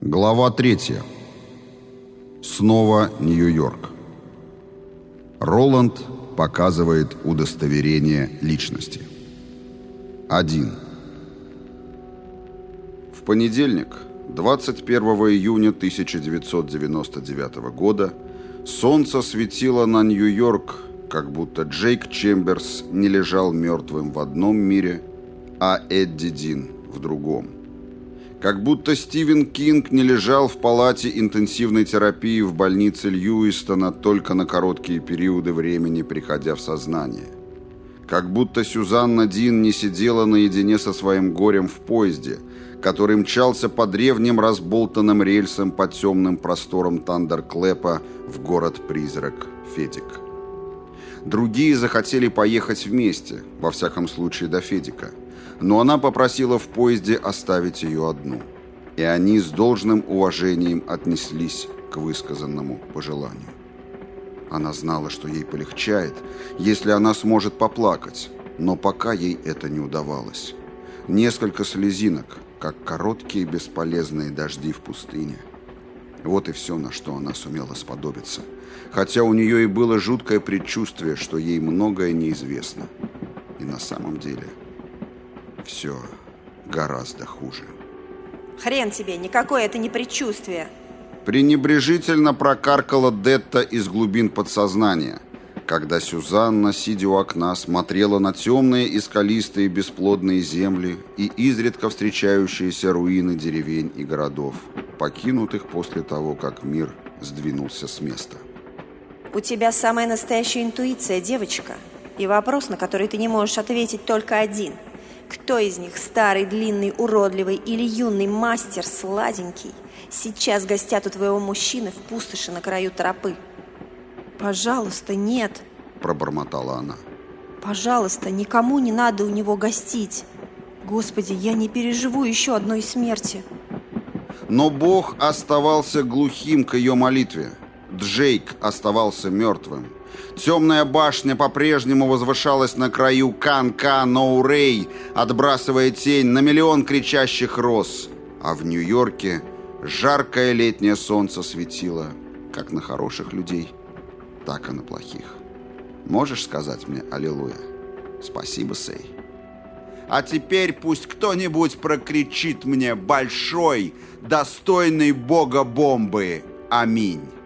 Глава 3. Снова Нью-Йорк. Роланд показывает удостоверение личности. 1. В понедельник, 21 июня 1999 года, солнце светило на Нью-Йорк, как будто Джейк Чемберс не лежал мертвым в одном мире, а Эдди Дин в другом. Как будто Стивен Кинг не лежал в палате интенсивной терапии в больнице Льюистона только на короткие периоды времени, приходя в сознание. Как будто Сюзанна Дин не сидела наедине со своим горем в поезде, который мчался по древним разболтанным рельсам по темным просторам Тандерклэпа в город-призрак Федик. Другие захотели поехать вместе, во всяком случае до Федика – но она попросила в поезде оставить ее одну. И они с должным уважением отнеслись к высказанному пожеланию. Она знала, что ей полегчает, если она сможет поплакать, но пока ей это не удавалось. Несколько слезинок, как короткие бесполезные дожди в пустыне. Вот и все, на что она сумела сподобиться. Хотя у нее и было жуткое предчувствие, что ей многое неизвестно. И на самом деле все гораздо хуже. Хрен тебе, никакое это не предчувствие. Пренебрежительно прокаркала Детта из глубин подсознания, когда Сюзанна, сидя у окна, смотрела на темные и скалистые бесплодные земли и изредка встречающиеся руины деревень и городов, покинутых после того, как мир сдвинулся с места. У тебя самая настоящая интуиция, девочка. И вопрос, на который ты не можешь ответить, только один – кто из них, старый, длинный, уродливый или юный мастер, сладенький, сейчас гостят у твоего мужчины в пустоши на краю тропы? Пожалуйста, нет, пробормотала она. Пожалуйста, никому не надо у него гостить. Господи, я не переживу еще одной смерти. Но Бог оставался глухим к ее молитве. Джейк оставался мертвым. Темная башня по-прежнему возвышалась на краю Кан-Ка-Ноу-Рей, отбрасывая тень на миллион кричащих роз. А в Нью-Йорке жаркое летнее солнце светило как на хороших людей, так и на плохих. Можешь сказать мне «Аллилуйя»? Спасибо, Сей. А теперь пусть кто-нибудь прокричит мне «Большой, достойный Бога бомбы! Аминь!»